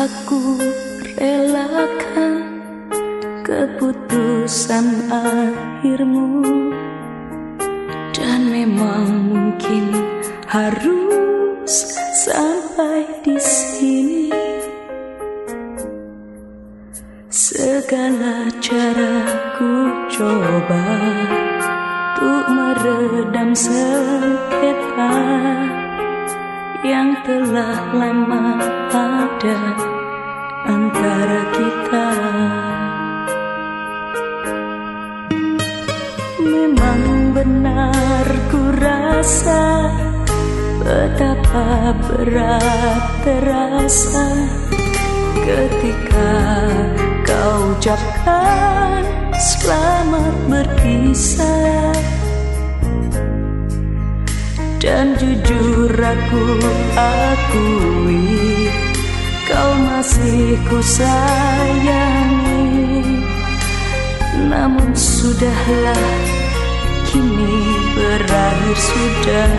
Aku relakan keputusan akhirmu. Dan memang mungkin harus sampai di sini. Segala cara ku coba Untuk meredam sengketa Yang telah lama ada antara kita. Memang benar ku rasa Betapa berat terasa Ketika kau ucapkan selamat berpisah jujur aku akui Kau masih ku sayangi. Namun sudahlah Kini berakhir sudah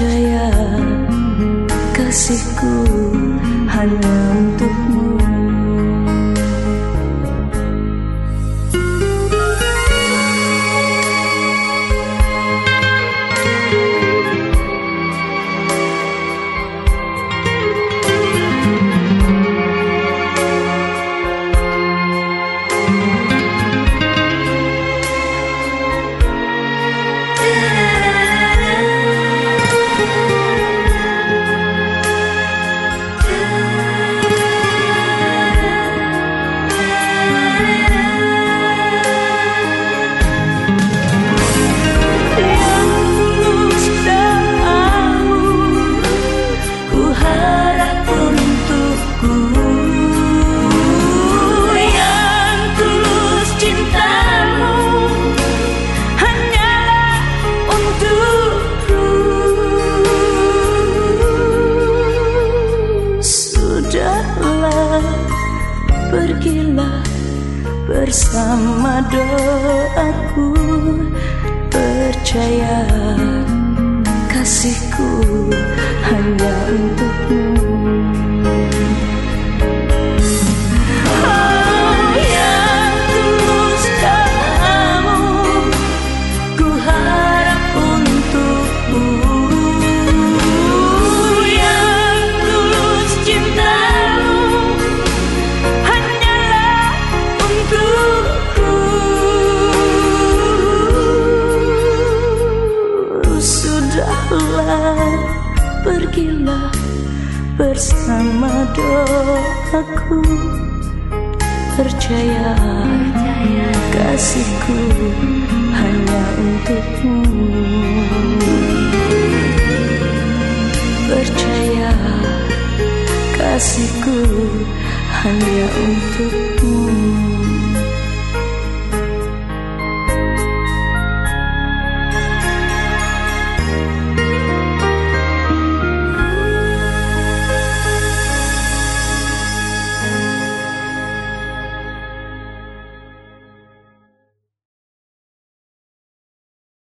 percaya kasihku hanya untukmu bersama doaku. Percaya kasihku hanya untukmu pergilah bersama doaku. Percaya kasihku hanya untukmu. Percaya kasihku hanya untukmu